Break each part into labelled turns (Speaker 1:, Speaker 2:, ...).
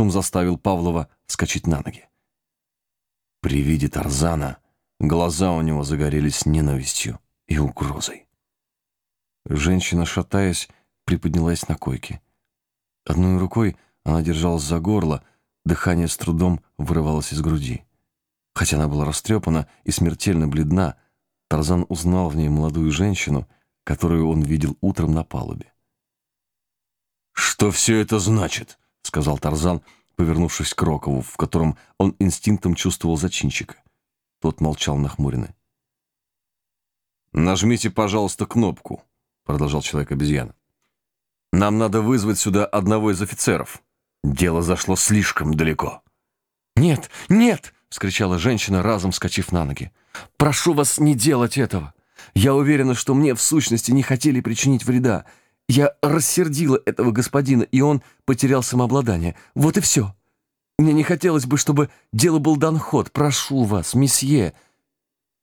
Speaker 1: Шум заставил Павлова вскочить на ноги. При виде Тарзана глаза у него загорелись ненавистью и угрозой. Женщина, шатаясь, приподнялась на койке. Одной рукой она держалась за горло, дыхание с трудом вырывалось из груди. Хотя она была растрепана и смертельно бледна, Тарзан узнал в ней молодую женщину, которую он видел утром на палубе. «Что все это значит?» — сказал Тарзан, повернувшись к Рокову, в котором он инстинктом чувствовал зачинщика. Тот молчал нахмуренный. «Нажмите, пожалуйста, кнопку», — продолжал человек-обезьяна. «Нам надо вызвать сюда одного из офицеров. Дело зашло слишком далеко».
Speaker 2: «Нет, нет!» — вскричала женщина, разом вскочив на ноги. «Прошу вас не делать этого. Я уверена, что мне в сущности не хотели причинить вреда. Я рассердила этого господина, и он потерял самообладание. Вот и все. Мне не хотелось бы, чтобы дело был дан ход. Прошу вас, месье!»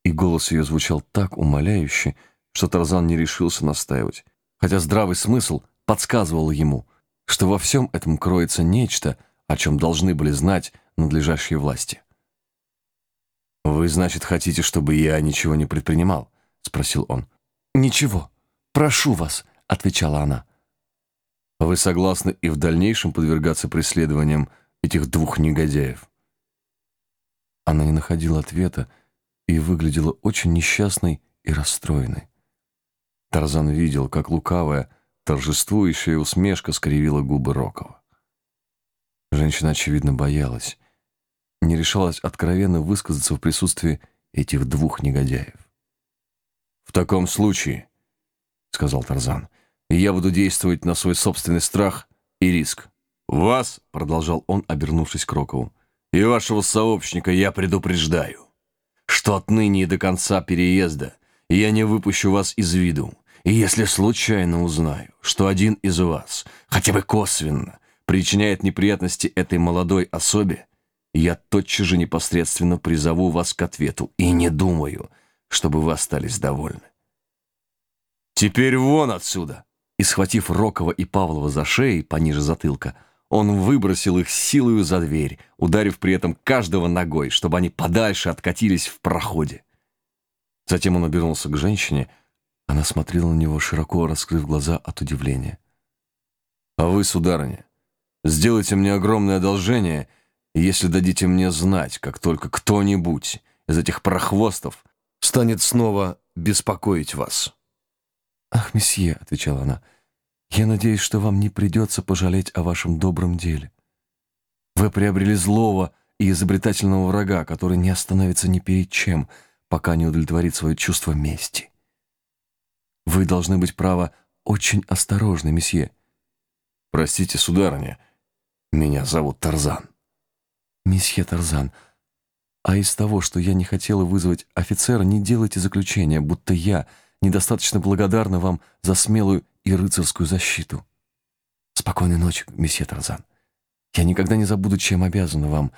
Speaker 1: И голос ее звучал так умоляюще, что Тарзан не решился настаивать, хотя здравый смысл подсказывал ему, что во всем этом кроется нечто, о чем должны были знать надлежащие власти. «Вы, значит, хотите, чтобы я ничего не предпринимал?» — спросил он.
Speaker 2: «Ничего. Прошу вас», — отвечала она.
Speaker 1: «Вы согласны и в дальнейшем подвергаться преследованиям этих двух негодяев?» Она не находила ответа и выглядела очень несчастной и расстроенной. Тарзан видел, как лукавая, торжествующая усмешка скривила губы Рокова. Женщина, очевидно, боялась, не решалась откровенно высказаться в присутствии этих двух негодяев. «В таком случае», — сказал Тарзан, — «я буду действовать на свой собственный страх и риск. Вас, — продолжал он, обернувшись к Рокову, — и вашего сообщника я предупреждаю, что отныне и до конца переезда я не выпущу вас из виду, и если случайно узнаю, что один из вас, хотя бы косвенно, причиняет неприятности этой молодой особе, я тотчас же непосредственно призову вас к ответу и не думаю, чтобы вы остались довольны. Теперь вон отсюда!» И схватив Рокова и Павлова за шеи пониже затылка, он выбросил их силою за дверь, ударив при этом каждого ногой, чтобы они подальше откатились в проходе. Затем он обернулся к женщине. Она смотрела на него, широко раскрыв глаза от удивления. «А вы, сударыня, сделайте мне огромное одолжение если дадите мне знать, как только кто-нибудь из этих прохвостов станет снова беспокоить вас».
Speaker 2: «Ах, месье», — отвечала она, — «я надеюсь, что вам не придется пожалеть о вашем добром деле. Вы приобрели злого и изобретательного врага, который не остановится ни перед чем, пока не удовлетворит свое чувство мести. Вы должны быть, право, очень осторожны, месье».
Speaker 1: «Простите, сударыня, меня зовут Тарзан».
Speaker 2: «Месье Тарзан, а из того, что я не хотела вызвать офицера, не делайте заключения, будто я недостаточно благодарна вам за смелую и рыцарскую защиту. Спокойной ночи, месье Тарзан. Я никогда не забуду, чем обязана вам,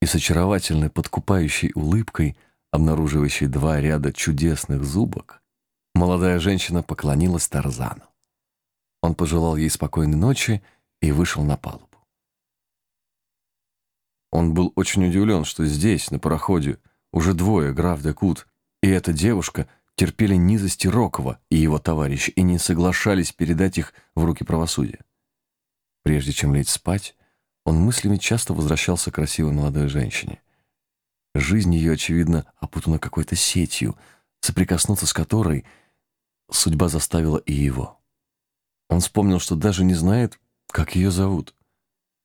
Speaker 2: и с очаровательной подкупающей улыбкой, обнаруживающей два ряда чудесных зубок, молодая женщина поклонилась Тарзану. Он пожелал ей спокойной ночи и вышел на палубу. Он был очень удивлен, что здесь, на пароходе, уже двое, граф де Кут и эта девушка, терпели низости Рокова и его товарища и не соглашались передать их в руки правосудия. Прежде чем лечь спать, он мыслями часто возвращался к красивой молодой женщине. Жизнь ее, очевидно, опутана какой-то сетью, соприкоснуться с которой судьба заставила и его. Он вспомнил, что даже не знает, как ее зовут,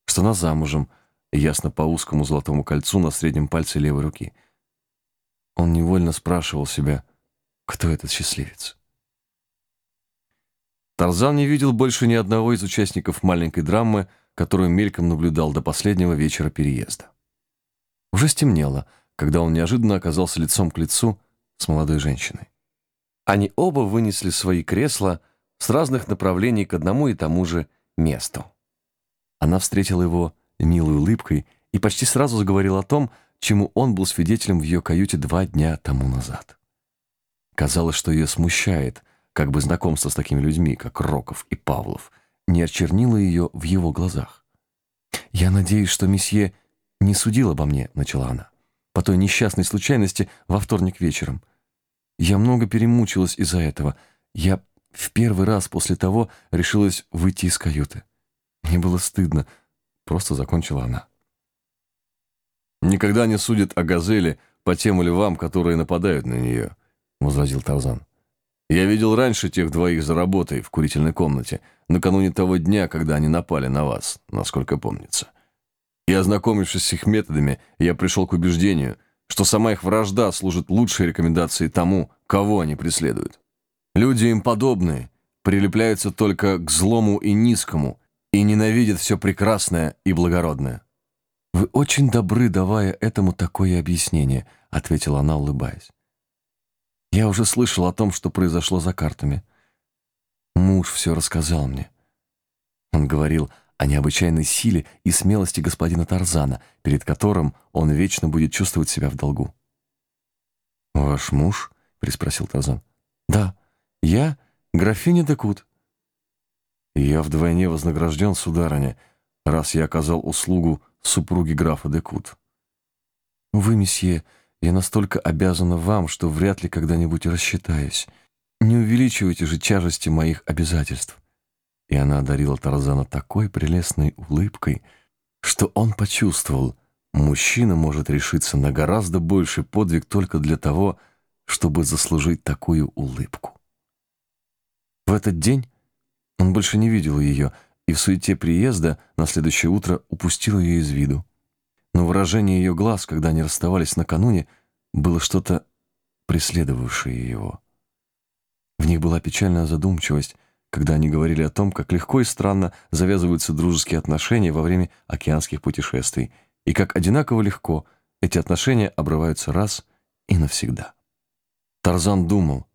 Speaker 2: что она замужем, ясно по узкому золотому кольцу на среднем пальце левой руки. Он невольно спрашивал себя, кто этот счастливец. Тарзан не видел больше ни одного из участников маленькой драмы, которую мельком наблюдал до последнего вечера переезда. Уже стемнело, когда он неожиданно оказался лицом к лицу с молодой женщиной. Они оба вынесли свои кресла с разных направлений к одному и тому же месту. Она встретила его милой улыбкой и почти сразу заговорил о том, чему он был свидетелем в ее каюте два дня тому назад. Казалось, что ее смущает, как бы знакомство с такими людьми, как Роков и Павлов, не очернило ее в его глазах. «Я надеюсь, что месье не судил обо мне», — начала она, «по той несчастной случайности во вторник вечером. Я много перемучилась из-за этого. Я в первый раз после того решилась выйти из каюты. Мне было стыдно. Просто закончила она.
Speaker 1: «Никогда не судят о газели по тем львам, которые нападают на нее», — возразил Тарзан. «Я видел раньше тех двоих за работой в курительной комнате, накануне того дня, когда они напали на вас, насколько помнится. И ознакомившись с их методами, я пришел к убеждению, что сама их вражда служит лучшей рекомендацией тому, кого они преследуют. Люди им подобные, прилепляются только к злому и низкому и ненавидят все прекрасное и благородное.
Speaker 2: «Вы очень добры, давая этому такое объяснение», — ответила она, улыбаясь. «Я уже слышал о том, что произошло за картами. Муж все рассказал мне. Он говорил о необычайной силе и смелости господина Тарзана, перед которым он вечно будет чувствовать себя в долгу.
Speaker 1: «Ваш муж?» — переспросил Тарзан.
Speaker 2: «Да, я графиня Декут».
Speaker 1: «Я вдвойне вознагражден, сударыня, раз я оказал услугу супруге графа Декут».
Speaker 2: «Вы, месье, я настолько обязана вам, что вряд ли когда-нибудь рассчитаюсь. Не увеличивайте же тяжести моих обязательств». И она одарила Тарзана такой прелестной улыбкой, что он почувствовал, мужчина может решиться на гораздо больший подвиг только для того, чтобы заслужить такую улыбку. В этот день он больше не видел ее и в суете приезда на следующее утро упустил ее из виду. Но выражение ее глаз, когда они расставались накануне, было что-то преследовавшее его. В них была печальная задумчивость, когда они говорили о том, как легко и странно завязываются дружеские отношения во время океанских путешествий, и как одинаково легко эти отношения обрываются раз и навсегда. Тарзан думал,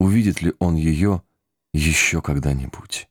Speaker 2: увидит ли он ее еще когда-нибудь.